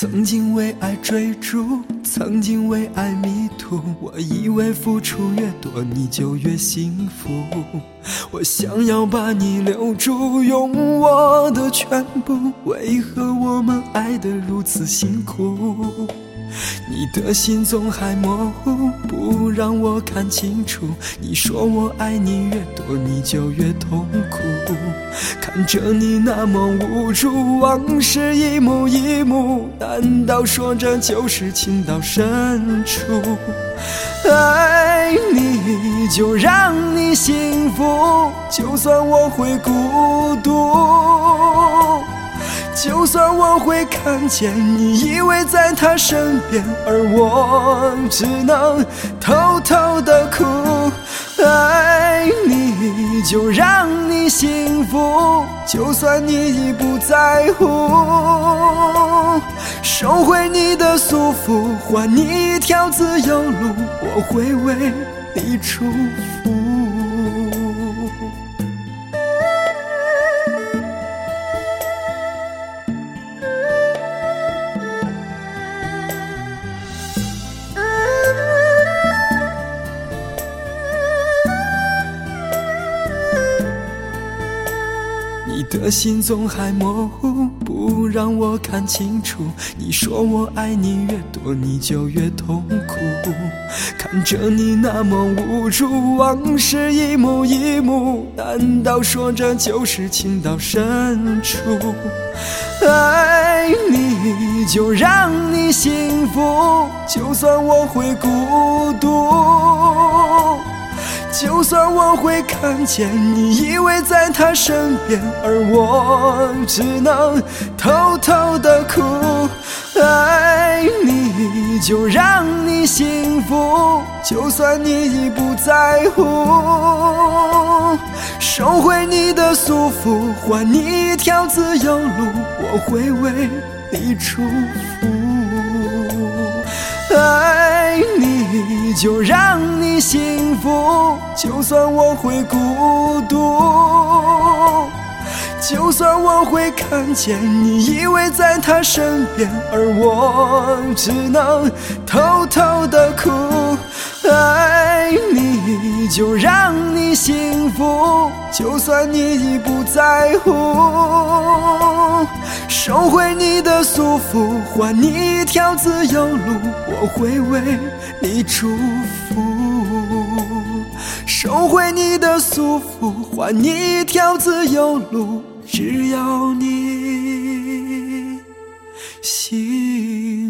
曾经为爱追逐，曾经为爱迷途。我以为付出越多，你就越幸福。我想要把你留住，用我的全部。为何我们爱得如此辛苦？你的心总还模糊，不让我看清楚。你说我爱你越多，你就越痛苦。看着你那么无助，往事一幕一幕，难道说这就是情到深处？爱你就让你幸福，就算我会孤独。就算我会看见你依偎在他身边，而我只能偷偷的哭。爱你就让你幸福，就算你已不在乎。收回你的束缚，还你一条自由路，我会为你祝福。的心总还模糊，不让我看清楚。你说我爱你越多，你就越痛苦。看着你那么无助，往事一幕一幕，难道说这就是情到深处？爱你就让你幸福，就算我会孤独。就算我会看见你依偎在他身边，而我只能偷偷的哭。爱你就让你幸福，就算你已不在乎。收回你的束缚，还你一条自由路，我会为你祝福。就让你幸福。就算我会孤独，就算我会看见你依偎在他身边，而我只能偷偷的哭。爱你就让你幸福，就算你已不在乎，收回你的束缚，换你一条自由路，我会为你祝福，收回你的束缚，换你一条自由路，只要你。心。